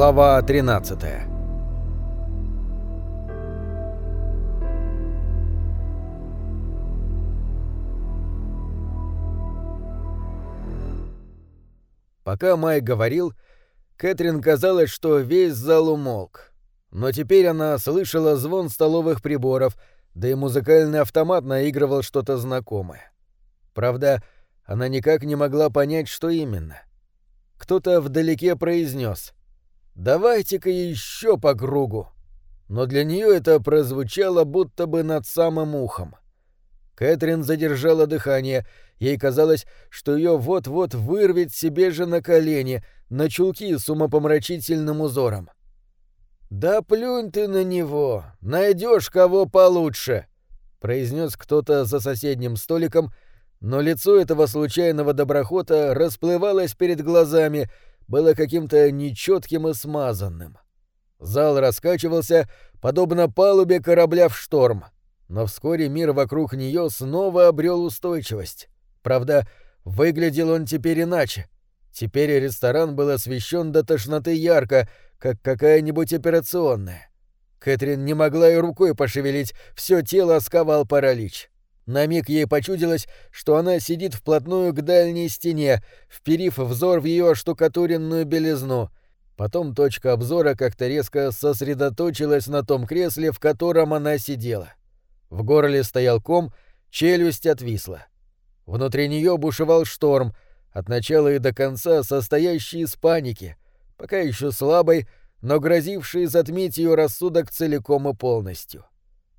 Глава 13 Пока Майк говорил, Кэтрин казалось, что весь зал умолк. Но теперь она слышала звон столовых приборов, да и музыкальный автомат наигрывал что-то знакомое. Правда, она никак не могла понять, что именно. Кто-то вдалеке произнес «Давайте-ка еще по кругу». Но для нее это прозвучало будто бы над самым ухом. Кэтрин задержала дыхание. Ей казалось, что ее вот-вот вырвет себе же на колени, на чулки с умопомрачительным узором. «Да плюнь ты на него! Найдешь кого получше!» — произнес кто-то за соседним столиком — но лицо этого случайного доброхота расплывалось перед глазами, было каким-то нечетким и смазанным. Зал раскачивался, подобно палубе корабля в шторм, но вскоре мир вокруг нее снова обрел устойчивость. Правда, выглядел он теперь иначе. Теперь ресторан был освещен до тошноты ярко, как какая-нибудь операционная. Кэтрин не могла и рукой пошевелить, все тело сковал паралич. На миг ей почудилось, что она сидит вплотную к дальней стене, вперив взор в ее штукатуренную белизну. Потом точка обзора как-то резко сосредоточилась на том кресле, в котором она сидела. В горле стоял ком, челюсть отвисла. Внутри нее бушевал шторм, от начала и до конца состоящий из паники, пока еще слабой, но грозивший затмить ее рассудок целиком и полностью.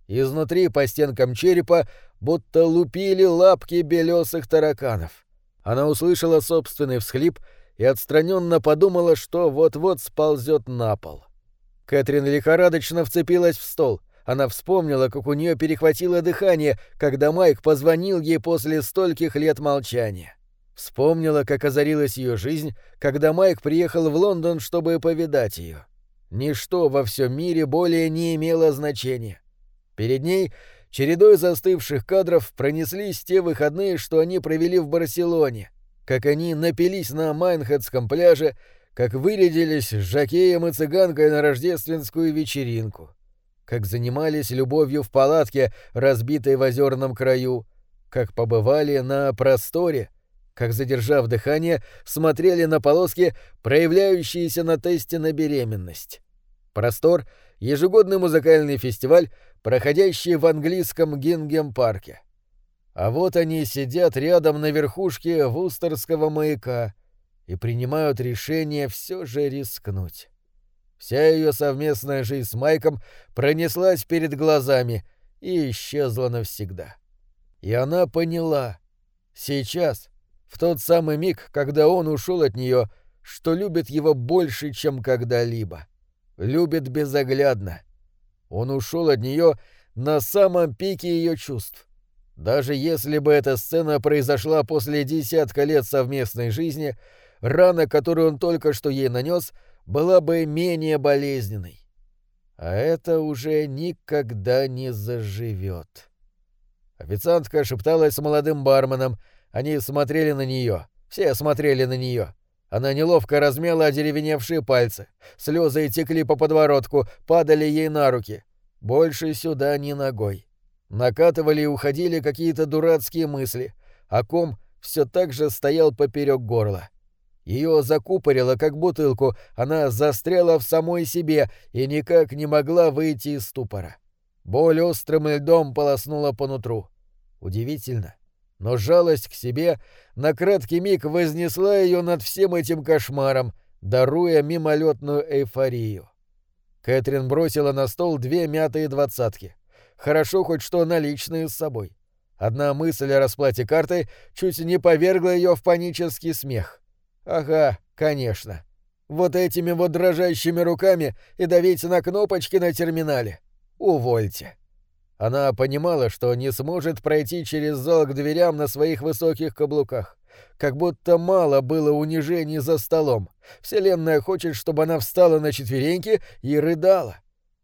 Изнутри по стенкам черепа будто лупили лапки белесых тараканов. Она услышала собственный всхлип и отстраненно подумала, что вот-вот сползет на пол. Кэтрин лихорадочно вцепилась в стол. Она вспомнила, как у нее перехватило дыхание, когда Майк позвонил ей после стольких лет молчания. Вспомнила, как озарилась ее жизнь, когда Майк приехал в Лондон, чтобы повидать ее. Ничто во всем мире более не имело значения. Перед ней чередой застывших кадров пронеслись те выходные, что они провели в Барселоне, как они напились на Майнхедском пляже, как вырядились с жакеем и цыганкой на рождественскую вечеринку, как занимались любовью в палатке, разбитой в озерном краю, как побывали на просторе, как, задержав дыхание, смотрели на полоски, проявляющиеся на тесте на беременность. Простор — ежегодный музыкальный фестиваль, проходящие в английском Гингем-парке. А вот они сидят рядом на верхушке Вустерского маяка и принимают решение все же рискнуть. Вся ее совместная жизнь с Майком пронеслась перед глазами и исчезла навсегда. И она поняла. Сейчас, в тот самый миг, когда он ушел от нее, что любит его больше, чем когда-либо. Любит безоглядно — он ушел от нее на самом пике ее чувств. Даже если бы эта сцена произошла после десятка лет совместной жизни, рана, которую он только что ей нанес, была бы менее болезненной. А это уже никогда не заживет. Официантка шепталась с молодым барменом. Они смотрели на нее. Все смотрели на нее. Она неловко размяла одеревеневшие пальцы. Слезы текли по подворотку, падали ей на руки. Больше сюда ни ногой. Накатывали и уходили какие-то дурацкие мысли, а ком все так же стоял поперек горла. Ее закупорило, как бутылку, она застряла в самой себе и никак не могла выйти из ступора. Боль острым льдом полоснула по нутру. Удивительно но жалость к себе на краткий миг вознесла ее над всем этим кошмаром, даруя мимолетную эйфорию. Кэтрин бросила на стол две мятые двадцатки. Хорошо хоть что наличные с собой. Одна мысль о расплате картой чуть не повергла ее в панический смех. Ага, конечно. Вот этими вот дрожащими руками и давить на кнопочки на терминале. Увольте. Она понимала, что не сможет пройти через зал к дверям на своих высоких каблуках. Как будто мало было унижений за столом. Вселенная хочет, чтобы она встала на четвереньки и рыдала.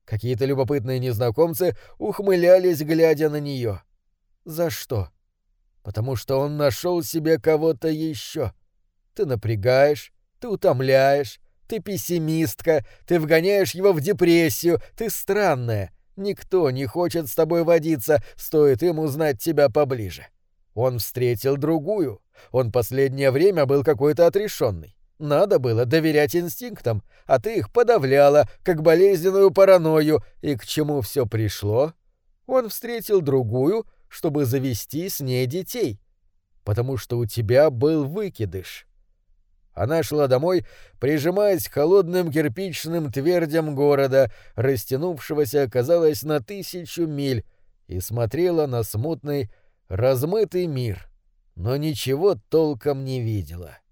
Какие-то любопытные незнакомцы ухмылялись, глядя на нее. За что? Потому что он нашел себе кого-то еще. Ты напрягаешь, ты утомляешь, Ты пессимистка, ты вгоняешь его в депрессию, ты странная. Никто не хочет с тобой водиться, стоит им узнать тебя поближе. Он встретил другую. Он последнее время был какой-то отрешенный. Надо было доверять инстинктам, а ты их подавляла, как болезненную паранойю, и к чему все пришло? Он встретил другую, чтобы завести с ней детей. Потому что у тебя был выкидыш. Она шла домой, прижимаясь к холодным кирпичным твердям города, растянувшегося, казалось, на тысячу миль, и смотрела на смутный, размытый мир, но ничего толком не видела. —